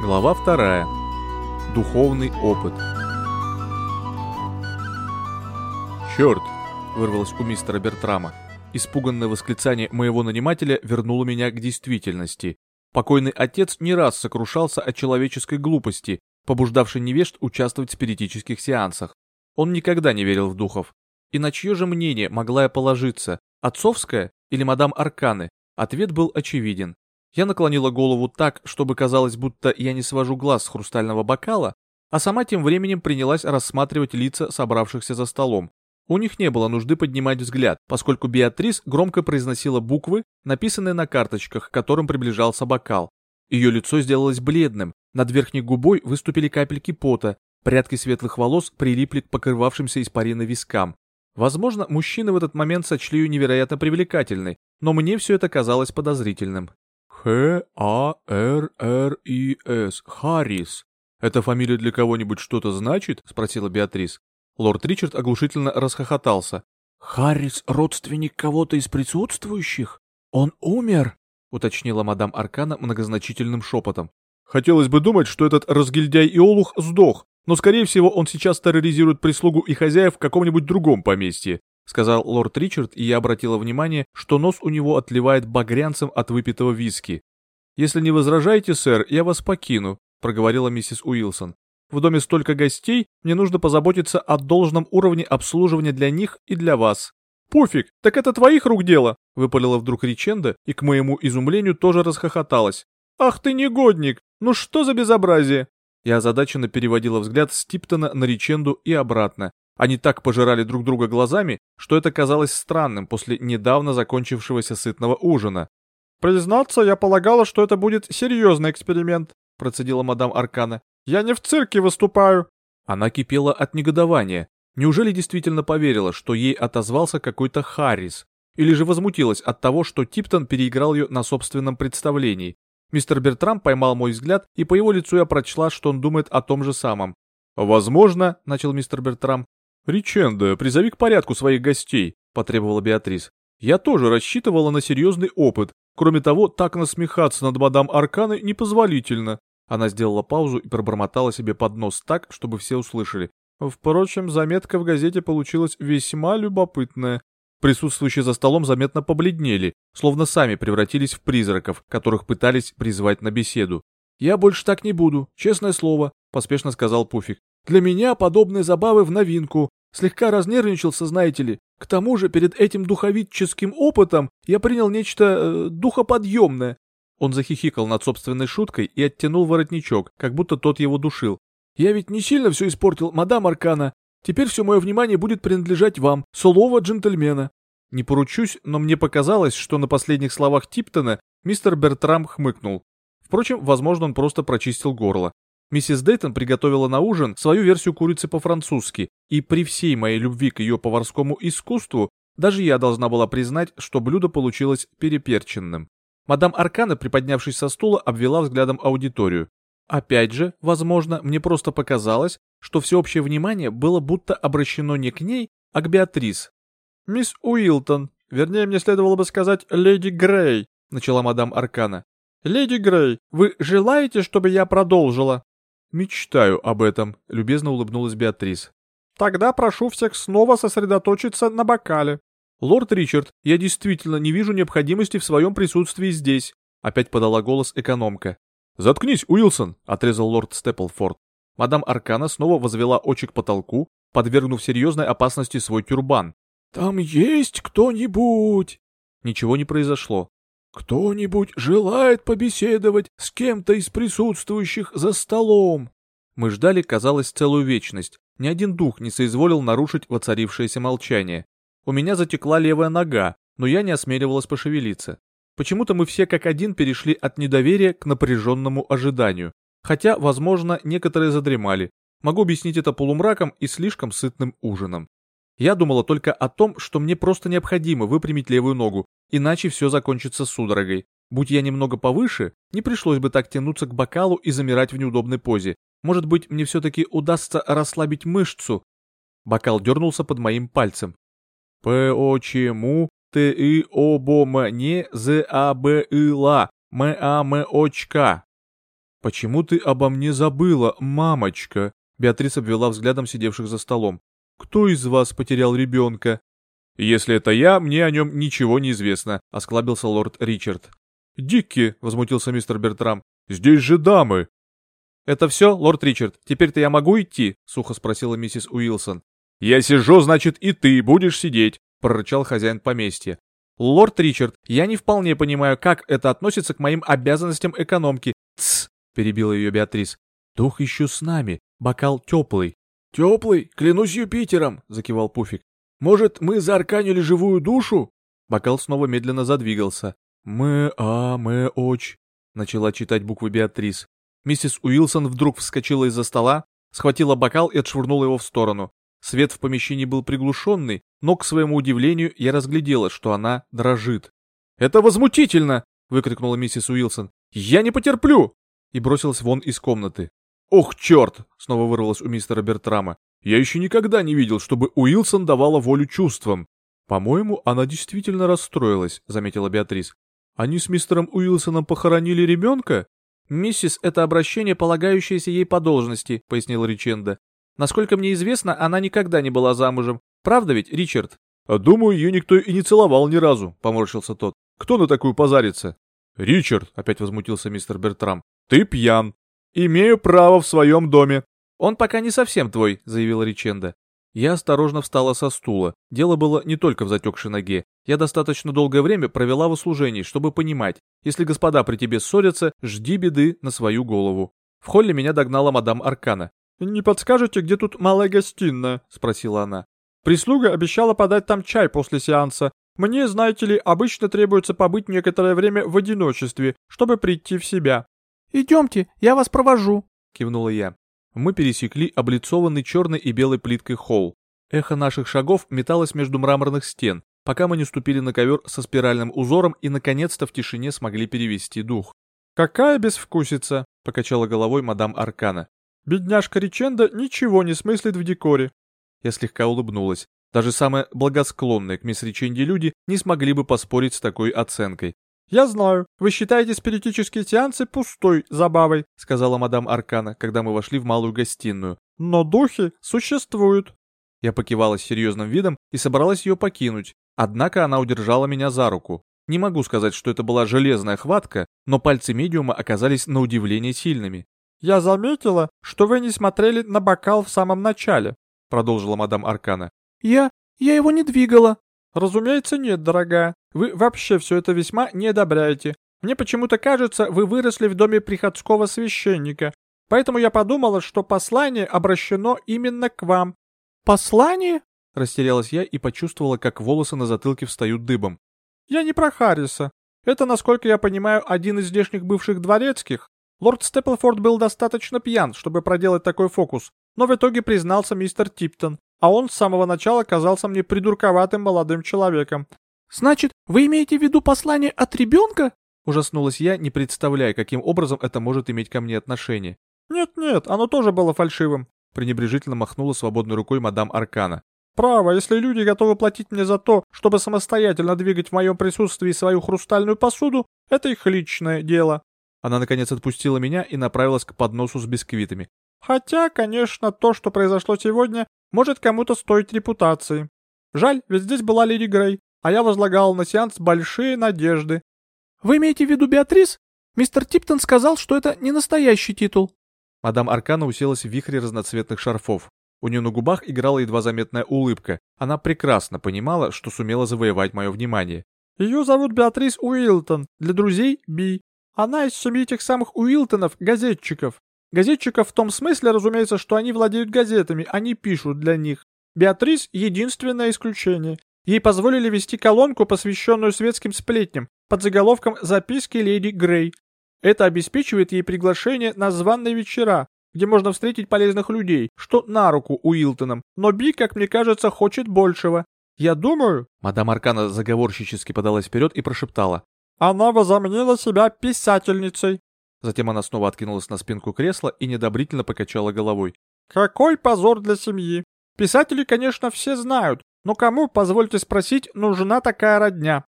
Глава вторая. Духовный опыт. «Черт!» — вырвалось у мистера Бертрама. Испуганное восклицание моего нанимателя вернуло меня к действительности. Покойный отец не раз сокрушался о человеческой глупости, побуждавшей невежд участвовать в спиритических сеансах. Он никогда не верил в духов. И на чье же мнение могла я положиться? Отцовское или мадам Арканы? Ответ был очевиден. Я наклонила голову так, чтобы казалось, будто я не свожу глаз с хрустального бокала, а сама тем временем принялась рассматривать лица собравшихся за столом. У них не было нужды поднимать взгляд, поскольку Беатрис громко произносила буквы, написанные на карточках, к которым приближался бокал. Ее лицо сделалось бледным, над верхней губой выступили капельки пота, прядки светлых волос прилипли к покрывавшимся испариной вискам. Возможно, мужчины в этот момент сочли ее невероятно привлекательной, но мне все это казалось подозрительным. «Х-А-Р-Р-И-С. Харрис. Это фамилия для кого-нибудь что-то значит?» — спросила Беатрис. Лорд Ричард оглушительно расхохотался. «Харрис — родственник кого-то из присутствующих? Он умер?» — уточнила мадам Аркана многозначительным шепотом. «Хотелось бы думать, что этот разгильдяй Иолух сдох, но, скорее всего, он сейчас терроризирует прислугу и хозяев в каком-нибудь другом поместье сказал лорд Ричард, и я обратила внимание, что нос у него отливает багрянцем от выпитого виски. «Если не возражаете, сэр, я вас покину», — проговорила миссис Уилсон. «В доме столько гостей, мне нужно позаботиться о должном уровне обслуживания для них и для вас». «Пофиг, так это твоих рук дело!» — выпалила вдруг Риченда и, к моему изумлению, тоже расхохоталась. «Ах ты негодник! Ну что за безобразие!» Я озадаченно переводила взгляд с Типтона на Риченду и обратно, они так пожирали друг друга глазами, что это казалось странным после недавно закончившегося сытного ужина. «Признаться, я полагала, что это будет серьезный эксперимент», процедила мадам Аркана. «Я не в цирке выступаю». Она кипела от негодования. Неужели действительно поверила, что ей отозвался какой-то Харрис? Или же возмутилась от того, что Типтон переиграл ее на собственном представлении? Мистер Бертрам поймал мой взгляд, и по его лицу я прочла, что он думает о том же самом. «Возможно», — начал мистер Бертрам, «Риченда, призови к порядку своих гостей», — потребовала Беатрис. «Я тоже рассчитывала на серьезный опыт. Кроме того, так насмехаться над мадам Арканы непозволительно». Она сделала паузу и пробормотала себе под нос так, чтобы все услышали. Впрочем, заметка в газете получилась весьма любопытная. Присутствующие за столом заметно побледнели, словно сами превратились в призраков, которых пытались призвать на беседу. «Я больше так не буду, честное слово», — поспешно сказал Пуфик. Для меня подобные забавы в новинку. Слегка разнервничался, знаете ли. К тому же перед этим духовитческим опытом я принял нечто э, духоподъемное. Он захихикал над собственной шуткой и оттянул воротничок, как будто тот его душил. «Я ведь не сильно все испортил, мадам Аркана. Теперь все мое внимание будет принадлежать вам, слово джентльмена». Не поручусь, но мне показалось, что на последних словах Типтона мистер Бертрам хмыкнул. Впрочем, возможно, он просто прочистил горло. Миссис Дейтон приготовила на ужин свою версию курицы по-французски, и при всей моей любви к ее поварскому искусству, даже я должна была признать, что блюдо получилось переперченным. Мадам Аркана, приподнявшись со стула, обвела взглядом аудиторию. Опять же, возможно, мне просто показалось, что всеобщее внимание было будто обращено не к ней, а к Беатрис. «Мисс Уилтон, вернее, мне следовало бы сказать леди Грей», — начала мадам Аркана. «Леди Грей, вы желаете, чтобы я продолжила?» «Мечтаю об этом», — любезно улыбнулась Беатрис. «Тогда прошу всех снова сосредоточиться на бокале». «Лорд Ричард, я действительно не вижу необходимости в своем присутствии здесь», — опять подала голос экономка. «Заткнись, Уилсон», — отрезал лорд Степлфорд. Мадам Аркана снова возвела очи к потолку, подвергнув серьезной опасности свой тюрбан. «Там есть кто-нибудь?» Ничего не произошло. «Кто-нибудь желает побеседовать с кем-то из присутствующих за столом?» Мы ждали, казалось, целую вечность. Ни один дух не соизволил нарушить воцарившееся молчание. У меня затекла левая нога, но я не осмеливалась пошевелиться. Почему-то мы все как один перешли от недоверия к напряженному ожиданию. Хотя, возможно, некоторые задремали. Могу объяснить это полумраком и слишком сытным ужином. Я думала только о том, что мне просто необходимо выпрямить левую ногу, иначе все закончится судорогой. Будь я немного повыше, не пришлось бы так тянуться к бокалу и замирать в неудобной позе. Может быть, мне все-таки удастся расслабить мышцу. Бокал дернулся под моим пальцем. «Почему ты и обо мне з а б и ла м а м очка?» «Почему ты обо мне забыла, мамочка?» Беатрис обвела взглядом сидевших за столом. «Кто из вас потерял ребенка?» «Если это я, мне о нем ничего не известно», — осклабился лорд Ричард. «Дикки», — возмутился мистер Бертрам, — «здесь же дамы». «Это все, лорд Ричард? Теперь-то я могу идти?» — сухо спросила миссис Уилсон. «Я сижу, значит, и ты будешь сидеть», — прорычал хозяин поместья. «Лорд Ричард, я не вполне понимаю, как это относится к моим обязанностям экономки». «Тсс!» — перебила ее Беатрис. «Дух еще с нами. Бокал теплый». «Теплый? Клянусь Юпитером!» — закивал Пуфик. «Может, мы заарканили живую душу?» Бокал снова медленно задвигался. «Мы, а, мы, оч...» — начала читать буквы Беатрис. Миссис Уилсон вдруг вскочила из-за стола, схватила бокал и отшвырнула его в сторону. Свет в помещении был приглушенный, но, к своему удивлению, я разглядела, что она дрожит. «Это возмутительно!» — выкрикнула миссис Уилсон. «Я не потерплю!» и бросилась вон из комнаты. «Ох, черт!» — снова вырвалось у мистера Бертрама. «Я еще никогда не видел, чтобы Уилсон давала волю чувствам». «По-моему, она действительно расстроилась», — заметила Беатрис. «Они с мистером Уилсоном похоронили ребенка?» «Миссис — это обращение, полагающееся ей по должности», — пояснила Риченда. Насколько мне известно, она никогда не была замужем. Правда ведь, Ричард? А думаю, ее никто и не целовал ни разу, поморщился тот. Кто на такую позарится? Ричард, опять возмутился мистер Бертрам. Ты пьян. Имею право в своем доме. Он пока не совсем твой, заявила Риченда. Я осторожно встала со стула. Дело было не только в затекшей ноге. Я достаточно долгое время провела в услужении, чтобы понимать, если господа при тебе ссорятся, жди беды на свою голову. В холле меня догнала мадам Аркана. «Не подскажете, где тут малая гостиная?» — спросила она. «Прислуга обещала подать там чай после сеанса. Мне, знаете ли, обычно требуется побыть некоторое время в одиночестве, чтобы прийти в себя». «Идемте, я вас провожу», — кивнула я. Мы пересекли облицованный черной и белой плиткой холл. Эхо наших шагов металось между мраморных стен, пока мы не ступили на ковер со спиральным узором и наконец-то в тишине смогли перевести дух. «Какая безвкусица!» — покачала головой мадам Аркана. Бедняжка Риченда ничего не смыслит в декоре. Я слегка улыбнулась. Даже самые благосклонные к мисс Риченде люди не смогли бы поспорить с такой оценкой. «Я знаю, вы считаете спиритические сеансы пустой забавой», сказала мадам Аркана, когда мы вошли в малую гостиную. «Но духи существуют». Я покивала с серьезным видом и собралась ее покинуть, однако она удержала меня за руку. Не могу сказать, что это была железная хватка, но пальцы медиума оказались на удивление сильными. «Я заметила, что вы не смотрели на бокал в самом начале», — продолжила мадам Аркана. «Я... я его не двигала». «Разумеется, нет, дорогая. Вы вообще все это весьма не одобряете. Мне почему-то кажется, вы выросли в доме приходского священника, поэтому я подумала, что послание обращено именно к вам». «Послание?» — растерялась я и почувствовала, как волосы на затылке встают дыбом. «Я не про Харриса. Это, насколько я понимаю, один из здешних бывших дворецких, Лорд Степлфорд был достаточно пьян, чтобы проделать такой фокус, но в итоге признался мистер Типтон, а он с самого начала казался мне придурковатым молодым человеком. «Значит, вы имеете в виду послание от ребенка?» Ужаснулась я, не представляя, каким образом это может иметь ко мне отношение. «Нет-нет, оно тоже было фальшивым», — пренебрежительно махнула свободной рукой мадам Аркана. «Право, если люди готовы платить мне за то, чтобы самостоятельно двигать в моем присутствии свою хрустальную посуду, это их личное дело. Она, наконец, отпустила меня и направилась к подносу с бисквитами. «Хотя, конечно, то, что произошло сегодня, может кому-то стоить репутации. Жаль, ведь здесь была Леди Грей, а я возлагал на сеанс большие надежды». «Вы имеете в виду Беатрис? Мистер Типтон сказал, что это не настоящий титул». Мадам Аркана уселась в вихре разноцветных шарфов. У нее на губах играла едва заметная улыбка. Она прекрасно понимала, что сумела завоевать мое внимание. «Ее зовут Беатрис Уилтон, для друзей Би. Она из семьи тех самых Уилтонов, газетчиков. Газетчиков в том смысле, разумеется, что они владеют газетами, они пишут для них. Беатрис — единственное исключение. Ей позволили вести колонку, посвященную светским сплетням, под заголовком «Записки леди Грей». Это обеспечивает ей приглашение на званные вечера, где можно встретить полезных людей, что на руку Уилтонам. Но Би, как мне кажется, хочет большего. Я думаю...» Мадам Аркана заговорщически подалась вперед и прошептала. Она возомнила себя писательницей. Затем она снова откинулась на спинку кресла и недобрительно покачала головой. Какой позор для семьи. Писатели, конечно, все знают, но кому, позвольте спросить, нужна такая родня?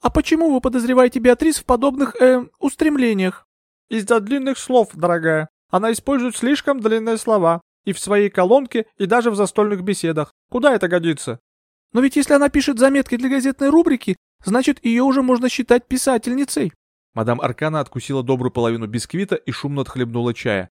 А почему вы подозреваете Беатрис в подобных, э, устремлениях? Из-за длинных слов, дорогая. Она использует слишком длинные слова. И в своей колонке, и даже в застольных беседах. Куда это годится? Но ведь если она пишет заметки для газетной рубрики, значит, ее уже можно считать писательницей. Мадам Аркана откусила добрую половину бисквита и шумно отхлебнула чая.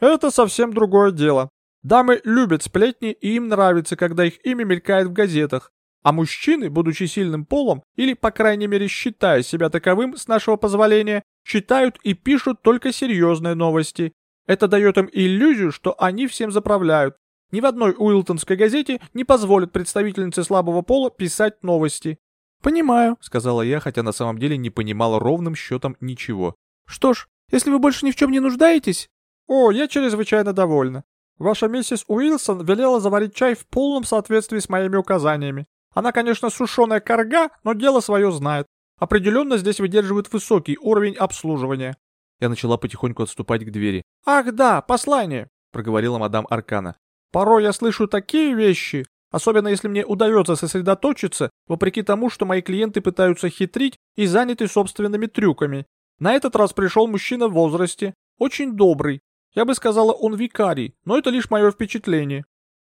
Это совсем другое дело. Дамы любят сплетни, и им нравится, когда их имя мелькает в газетах. А мужчины, будучи сильным полом, или, по крайней мере, считая себя таковым, с нашего позволения, читают и пишут только серьезные новости. Это дает им иллюзию, что они всем заправляют. Ни в одной уилтонской газете не позволят представительнице слабого пола писать новости. «Понимаю», — сказала я, хотя на самом деле не понимала ровным счетом ничего. «Что ж, если вы больше ни в чем не нуждаетесь...» «О, я чрезвычайно довольна. Ваша миссис Уилсон велела заварить чай в полном соответствии с моими указаниями. Она, конечно, сушеная корга, но дело свое знает. Определенно здесь выдерживает высокий уровень обслуживания. Я начала потихоньку отступать к двери. «Ах да, послание!» — проговорила мадам Аркана. «Порой я слышу такие вещи, особенно если мне удается сосредоточиться, вопреки тому, что мои клиенты пытаются хитрить и заняты собственными трюками. На этот раз пришел мужчина в возрасте, очень добрый. Я бы сказала, он викарий, но это лишь мое впечатление».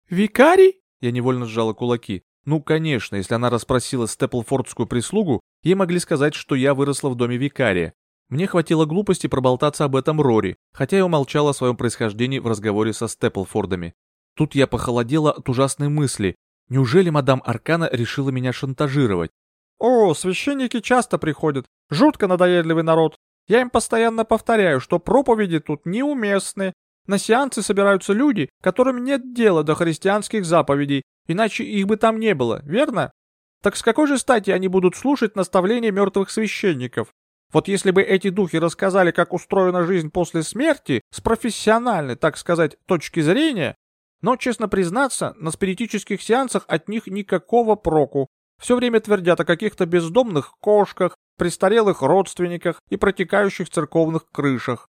«Викарий?» Я невольно сжала кулаки. Ну, конечно, если она расспросила Степлфордскую прислугу, ей могли сказать, что я выросла в доме викария. Мне хватило глупости проболтаться об этом Рори, хотя я умолчала о своем происхождении в разговоре со Степлфордами. Тут я похолодела от ужасной мысли. Неужели мадам Аркана решила меня шантажировать? «О, священники часто приходят. Жутко надоедливый народ. Я им постоянно повторяю, что проповеди тут неуместны. На сеансы собираются люди, которым нет дела до христианских заповедей, Иначе их бы там не было, верно? Так с какой же стати они будут слушать наставления мертвых священников? Вот если бы эти духи рассказали, как устроена жизнь после смерти, с профессиональной, так сказать, точки зрения, но, честно признаться, на спиритических сеансах от них никакого проку. Все время твердят о каких-то бездомных кошках, престарелых родственниках и протекающих церковных крышах.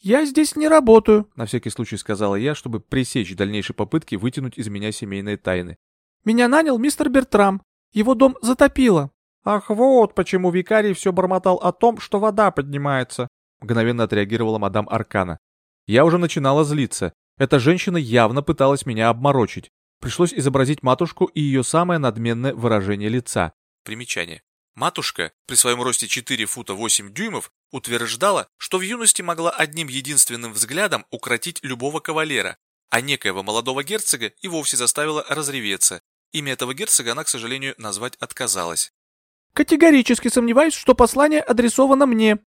«Я здесь не работаю», — на всякий случай сказала я, чтобы пресечь дальнейшие попытки вытянуть из меня семейные тайны. «Меня нанял мистер Бертрам. Его дом затопило». «Ах, вот почему викарий все бормотал о том, что вода поднимается», — мгновенно отреагировала мадам Аркана. Я уже начинала злиться. Эта женщина явно пыталась меня обморочить. Пришлось изобразить матушку и ее самое надменное выражение лица. Примечание. Матушка, при своем росте 4 фута 8 дюймов, утверждала, что в юности могла одним единственным взглядом укротить любого кавалера, а некоего молодого герцога и вовсе заставила разреветься. Имя этого герцога она, к сожалению, назвать отказалась. «Категорически сомневаюсь, что послание адресовано мне».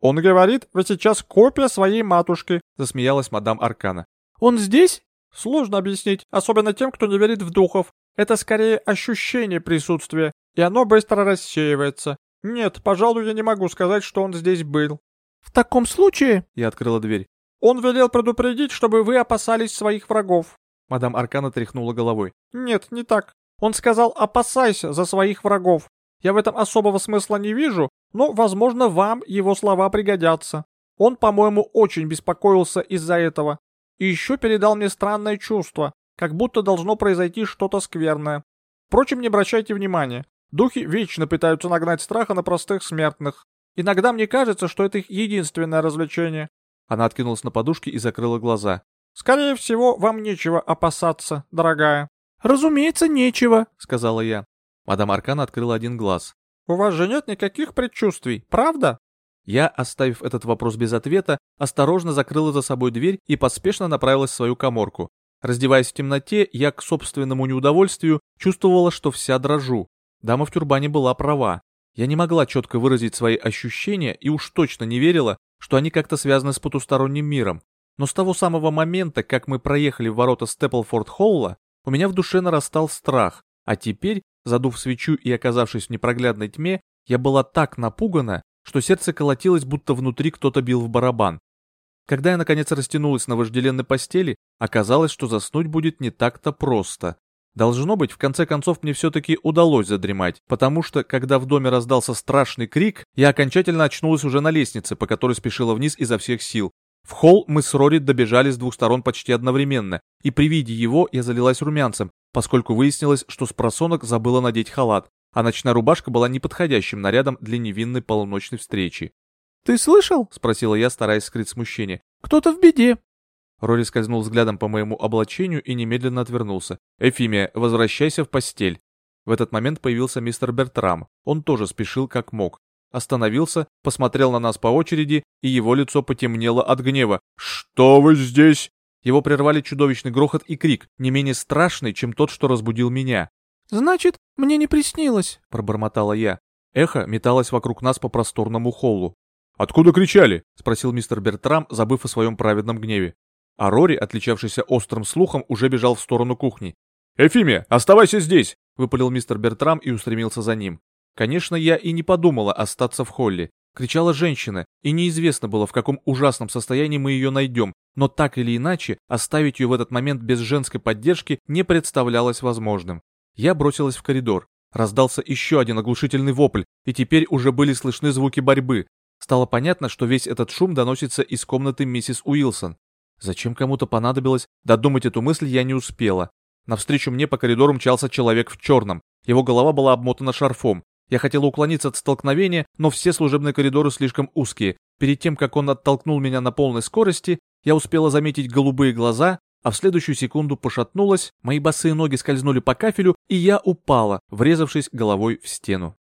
«Он говорит, вы сейчас копия своей матушки», — засмеялась мадам Аркана. «Он здесь?» «Сложно объяснить, особенно тем, кто не верит в духов. Это скорее ощущение присутствия, и оно быстро рассеивается. Нет, пожалуй, я не могу сказать, что он здесь был. В таком случае... Я открыла дверь. Он велел предупредить, чтобы вы опасались своих врагов. Мадам Аркана тряхнула головой. Нет, не так. Он сказал, опасайся за своих врагов. Я в этом особого смысла не вижу, но, возможно, вам его слова пригодятся. Он, по-моему, очень беспокоился из-за этого. И еще передал мне странное чувство, как будто должно произойти что-то скверное. Впрочем, не обращайте внимания. Духи вечно пытаются нагнать страха на простых смертных. Иногда мне кажется, что это их единственное развлечение. Она откинулась на подушке и закрыла глаза. Скорее всего, вам нечего опасаться, дорогая. Разумеется, нечего, сказала я. Мадам Аркан открыла один глаз. У вас же нет никаких предчувствий, правда? Я, оставив этот вопрос без ответа, осторожно закрыла за собой дверь и поспешно направилась в свою коморку. Раздеваясь в темноте, я к собственному неудовольствию чувствовала, что вся дрожу. Дама в тюрбане была права. Я не могла четко выразить свои ощущения и уж точно не верила, что они как-то связаны с потусторонним миром. Но с того самого момента, как мы проехали в ворота Степлфорд-Холла, у меня в душе нарастал страх, а теперь, задув свечу и оказавшись в непроглядной тьме, я была так напугана, что сердце колотилось, будто внутри кто-то бил в барабан. Когда я наконец растянулась на вожделенной постели, оказалось, что заснуть будет не так-то просто. Должно быть, в конце концов мне все-таки удалось задремать, потому что, когда в доме раздался страшный крик, я окончательно очнулась уже на лестнице, по которой спешила вниз изо всех сил. В холл мы с Рори добежали с двух сторон почти одновременно, и при виде его я залилась румянцем, поскольку выяснилось, что с просонок забыла надеть халат, а ночная рубашка была неподходящим нарядом для невинной полуночной встречи. «Ты слышал?» — спросила я, стараясь скрыть смущение. «Кто-то в беде». Рори скользнул взглядом по моему облачению и немедленно отвернулся. «Эфимия, возвращайся в постель». В этот момент появился мистер Бертрам. Он тоже спешил как мог. Остановился, посмотрел на нас по очереди, и его лицо потемнело от гнева. «Что вы здесь?» Его прервали чудовищный грохот и крик, не менее страшный, чем тот, что разбудил меня. «Значит, мне не приснилось», — пробормотала я. Эхо металось вокруг нас по просторному холлу. «Откуда кричали?» — спросил мистер Бертрам, забыв о своем праведном гневе. А Рори, отличавшийся острым слухом, уже бежал в сторону кухни. «Эфимия, оставайся здесь!» — выпалил мистер Бертрам и устремился за ним. Конечно, я и не подумала остаться в холле. Кричала женщина, и неизвестно было, в каком ужасном состоянии мы ее найдем, но так или иначе, оставить ее в этот момент без женской поддержки не представлялось возможным. Я бросилась в коридор. Раздался еще один оглушительный вопль, и теперь уже были слышны звуки борьбы. Стало понятно, что весь этот шум доносится из комнаты миссис Уилсон. Зачем кому-то понадобилось додумать эту мысль, я не успела. Навстречу мне по коридору мчался человек в черном. Его голова была обмотана шарфом. Я хотела уклониться от столкновения, но все служебные коридоры слишком узкие. Перед тем, как он оттолкнул меня на полной скорости, я успела заметить голубые глаза, а в следующую секунду пошатнулась, мои босые ноги скользнули по кафелю, и я упала, врезавшись головой в стену.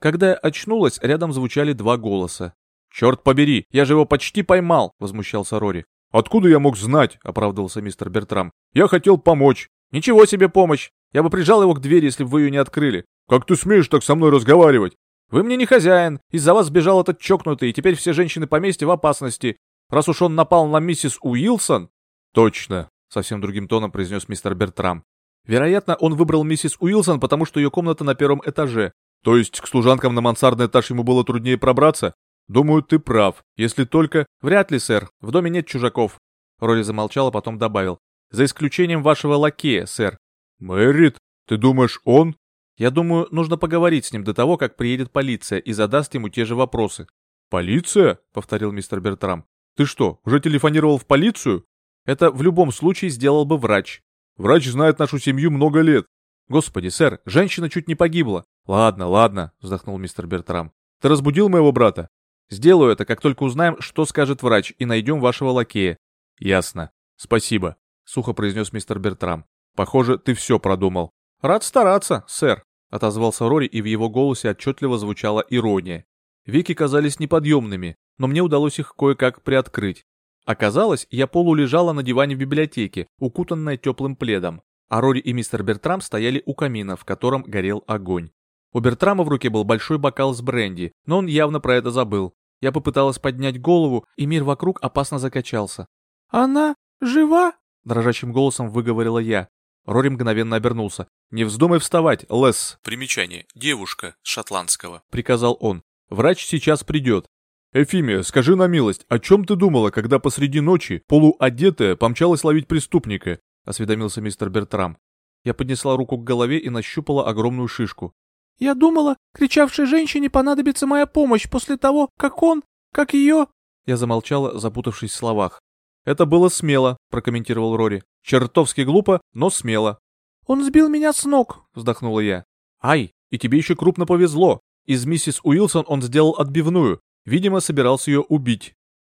Когда я очнулась, рядом звучали два голоса. «Черт побери, я же его почти поймал!» — возмущался Рори. «Откуда я мог знать?» — оправдывался мистер Бертрам. «Я хотел помочь». «Ничего себе помощь! Я бы прижал его к двери, если бы вы ее не открыли». «Как ты смеешь так со мной разговаривать?» «Вы мне не хозяин. Из-за вас сбежал этот чокнутый, и теперь все женщины поместья в опасности. Раз уж он напал на миссис Уилсон...» «Точно», — совсем другим тоном произнес мистер Бертрам. «Вероятно, он выбрал миссис Уилсон, потому что ее комната на первом этаже. То есть к служанкам на мансардный этаж ему было труднее пробраться? Думаю, ты прав. Если только... Вряд ли, сэр. В доме нет чужаков». Рори замолчал, а потом добавил. «За исключением вашего лакея, сэр». «Мэрит? Ты думаешь, он?» «Я думаю, нужно поговорить с ним до того, как приедет полиция и задаст ему те же вопросы». «Полиция?» — повторил мистер Бертрам. «Ты что, уже телефонировал в полицию?» «Это в любом случае сделал бы врач». «Врач знает нашу семью много лет». «Господи, сэр, женщина чуть не погибла». «Ладно, ладно», — вздохнул мистер Бертрам. «Ты разбудил моего брата?» «Сделаю это, как только узнаем, что скажет врач, и найдем вашего лакея». «Ясно. Спасибо», — сухо произнес мистер Бертрам. «Похоже, ты все продумал». «Рад стараться, сэр», — отозвался Рори, и в его голосе отчетливо звучала ирония. Веки казались неподъемными, но мне удалось их кое-как приоткрыть. Оказалось, я полулежала на диване в библиотеке, укутанная теплым пледом, а Рори и мистер Бертрам стояли у камина, в котором горел огонь. У Бертрама в руке был большой бокал с бренди, но он явно про это забыл. Я попыталась поднять голову, и мир вокруг опасно закачался. «Она жива?» — дрожащим голосом выговорила я. Рори мгновенно обернулся. «Не вздумай вставать, Лес!» Примечание. Девушка шотландского. — приказал он. «Врач сейчас придет». «Эфимия, скажи на милость, о чем ты думала, когда посреди ночи, полуодетая, помчалась ловить преступника?» — осведомился мистер Бертрам. Я поднесла руку к голове и нащупала огромную шишку. «Я думала, кричавшей женщине понадобится моя помощь после того, как он, как ее...» Я замолчала, запутавшись в словах. «Это было смело», — прокомментировал Рори. «Чертовски глупо, но смело». «Он сбил меня с ног», — вздохнула я. «Ай, и тебе еще крупно повезло. Из миссис Уилсон он сделал отбивную. Видимо, собирался ее убить».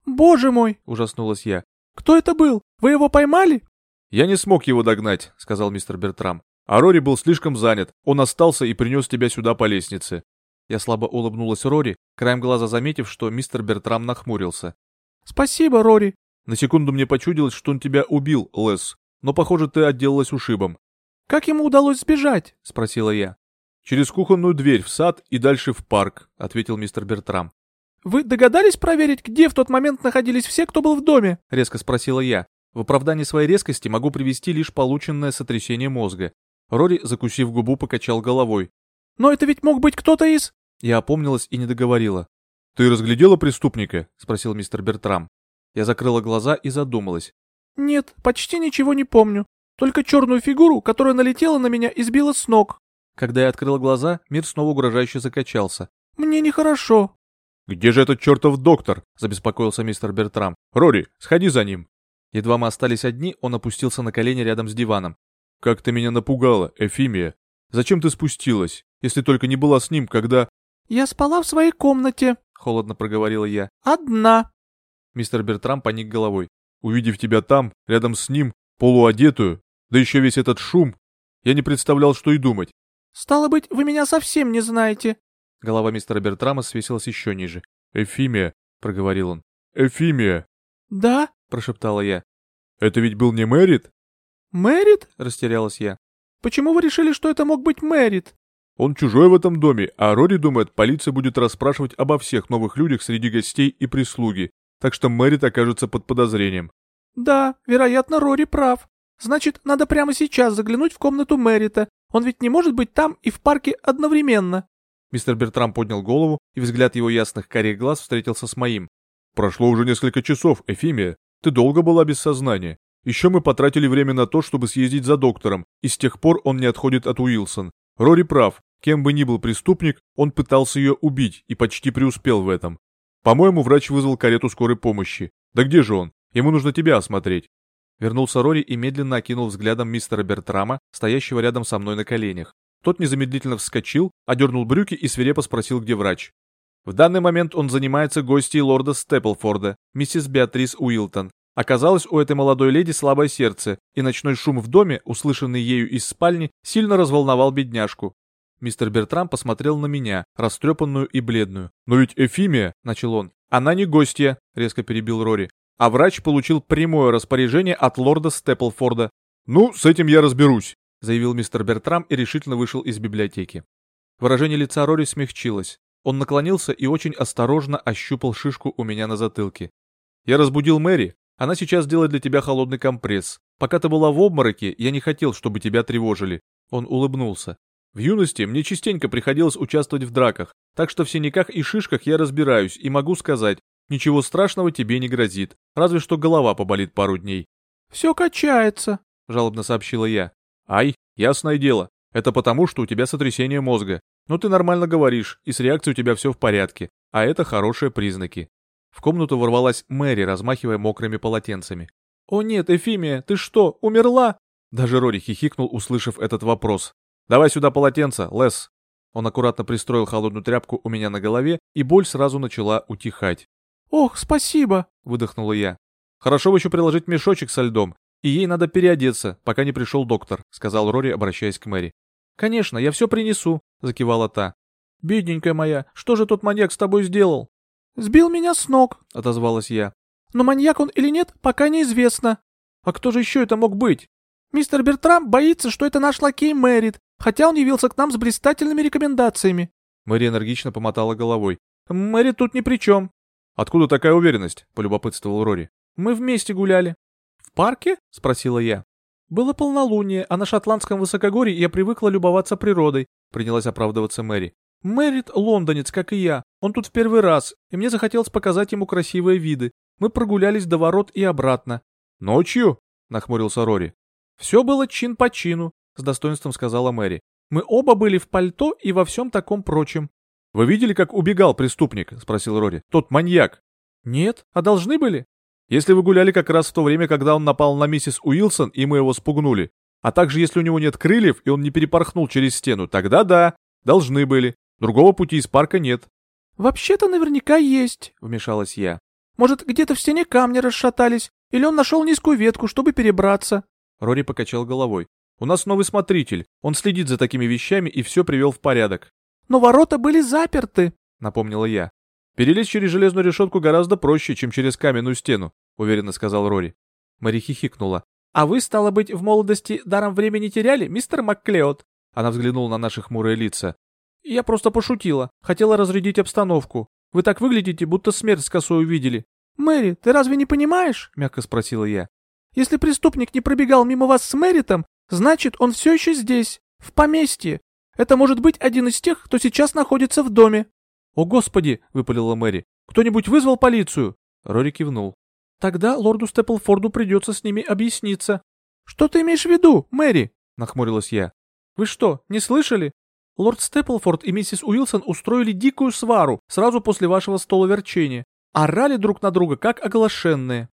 «Боже мой!» — ужаснулась я. «Кто это был? Вы его поймали?» «Я не смог его догнать», — сказал мистер Бертрам. «А Рори был слишком занят. Он остался и принес тебя сюда по лестнице». Я слабо улыбнулась Рори, краем глаза заметив, что мистер Бертрам нахмурился. «Спасибо, Рори», на секунду мне почудилось, что он тебя убил, Лес, но, похоже, ты отделалась ушибом. «Как ему удалось сбежать?» — спросила я. «Через кухонную дверь в сад и дальше в парк», — ответил мистер Бертрам. «Вы догадались проверить, где в тот момент находились все, кто был в доме?» — резко спросила я. В оправдании своей резкости могу привести лишь полученное сотрясение мозга. Рори, закусив губу, покачал головой. «Но это ведь мог быть кто-то из...» Я опомнилась и не договорила. «Ты разглядела преступника?» — спросил мистер Бертрам. Я закрыла глаза и задумалась. «Нет, почти ничего не помню. Только черную фигуру, которая налетела на меня и сбила с ног». Когда я открыла глаза, мир снова угрожающе закачался. «Мне нехорошо». «Где же этот чертов доктор?» — забеспокоился мистер Бертрам. «Рори, сходи за ним». Едва мы остались одни, он опустился на колени рядом с диваном. «Как ты меня напугала, Эфимия! Зачем ты спустилась, если только не была с ним, когда...» «Я спала в своей комнате», холодно проговорила я. «Одна». Мистер Бертрам поник головой. «Увидев тебя там, рядом с ним, полуодетую, да еще весь этот шум, я не представлял, что и думать». «Стало быть, вы меня совсем не знаете». Голова мистера Бертрама свесилась еще ниже. «Эфимия», — проговорил он. «Эфимия». «Да?» — прошептала я. «Это ведь был не Мэрит?» «Мэрит?» — растерялась я. «Почему вы решили, что это мог быть Мэрит?» Он чужой в этом доме, а Рори думает, полиция будет расспрашивать обо всех новых людях среди гостей и прислуги, так что Мэрит окажется под подозрением. «Да, вероятно, Рори прав. Значит, надо прямо сейчас заглянуть в комнату Мэрита. Он ведь не может быть там и в парке одновременно». Мистер Бертрам поднял голову, и взгляд его ясных карих глаз встретился с моим. «Прошло уже несколько часов, Эфимия. Ты долго была без сознания. Еще мы потратили время на то, чтобы съездить за доктором, и с тех пор он не отходит от Уилсон. Рори прав. Кем бы ни был преступник, он пытался ее убить и почти преуспел в этом. По-моему, врач вызвал карету скорой помощи. Да где же он? Ему нужно тебя осмотреть. Вернулся Рори и медленно окинул взглядом мистера Бертрама, стоящего рядом со мной на коленях. Тот незамедлительно вскочил, одернул брюки и свирепо спросил, где врач. В данный момент он занимается гостьей лорда Степлфорда, миссис Беатрис Уилтон. Оказалось, у этой молодой леди слабое сердце, и ночной шум в доме, услышанный ею из спальни, сильно разволновал бедняжку. Мистер Бертрам посмотрел на меня, растрепанную и бледную. «Но ведь Эфимия», — начал он. «Она не гостья», — резко перебил Рори. А врач получил прямое распоряжение от лорда Степлфорда. «Ну, с этим я разберусь», — заявил мистер Бертрам и решительно вышел из библиотеки. Выражение лица Рори смягчилось. Он наклонился и очень осторожно ощупал шишку у меня на затылке. «Я разбудил Мэри. Она сейчас делает для тебя холодный компресс. Пока ты была в обмороке, я не хотел, чтобы тебя тревожили». Он улыбнулся. В юности мне частенько приходилось участвовать в драках, так что в синяках и шишках я разбираюсь и могу сказать, ничего страшного тебе не грозит, разве что голова поболит пару дней. «Все качается», — жалобно сообщила я. «Ай, ясное дело, это потому, что у тебя сотрясение мозга. Но ты нормально говоришь, и с реакцией у тебя все в порядке, а это хорошие признаки». В комнату ворвалась Мэри, размахивая мокрыми полотенцами. «О нет, Эфимия, ты что, умерла?» Даже Рори хихикнул, услышав этот вопрос. «Давай сюда полотенце, Лес!» Он аккуратно пристроил холодную тряпку у меня на голове, и боль сразу начала утихать. «Ох, спасибо!» — выдохнула я. «Хорошо бы еще приложить мешочек со льдом, и ей надо переодеться, пока не пришел доктор», — сказал Рори, обращаясь к Мэри. «Конечно, я все принесу», — закивала та. «Бедненькая моя, что же тот маньяк с тобой сделал?» «Сбил меня с ног», — отозвалась я. «Но маньяк он или нет, пока неизвестно». «А кто же еще это мог быть?» «Мистер Бертрам боится, что это наш лакей Мэрит, хотя он явился к нам с блистательными рекомендациями». Мэри энергично помотала головой. «Мэри тут ни при чем». «Откуда такая уверенность?» — полюбопытствовал Рори. «Мы вместе гуляли». «В парке?» — спросила я. «Было полнолуние, а на шотландском высокогорье я привыкла любоваться природой», — принялась оправдываться Мэри. «Мэрит — лондонец, как и я. Он тут в первый раз, и мне захотелось показать ему красивые виды. Мы прогулялись до ворот и обратно». «Ночью?» — нахмурился Рори. «Все было чин по чину с достоинством сказала Мэри. Мы оба были в пальто и во всем таком прочем. Вы видели, как убегал преступник? спросил Рори. Тот маньяк. Нет, а должны были? Если вы гуляли как раз в то время, когда он напал на миссис Уилсон, и мы его спугнули, а также если у него нет крыльев, и он не перепорхнул через стену, тогда да, должны были. Другого пути из парка нет. «Вообще-то наверняка есть», — вмешалась я. «Может, где-то в стене камни расшатались, или он нашел низкую ветку, чтобы перебраться?» Рори покачал головой. У нас новый смотритель. Он следит за такими вещами и все привел в порядок. Но ворота были заперты, напомнила я. Перелезть через железную решетку гораздо проще, чем через каменную стену, уверенно сказал Рори. Мари хихикнула. А вы, стало быть, в молодости даром времени теряли, мистер Макклеод? Она взглянула на наши хмурые лица. Я просто пошутила. Хотела разрядить обстановку. Вы так выглядите, будто смерть с косой увидели. Мэри, ты разве не понимаешь? Мягко спросила я. Если преступник не пробегал мимо вас с Мэритом, Значит, он все еще здесь, в поместье. Это может быть один из тех, кто сейчас находится в доме. О, господи, выпалила Мэри. Кто-нибудь вызвал полицию? Рори кивнул. Тогда лорду Степлфорду придется с ними объясниться. Что ты имеешь в виду, Мэри? нахмурилась я. Вы что, не слышали? Лорд Степлфорд и миссис Уилсон устроили дикую свару сразу после вашего столоверчения. Орали друг на друга, как оглашенные.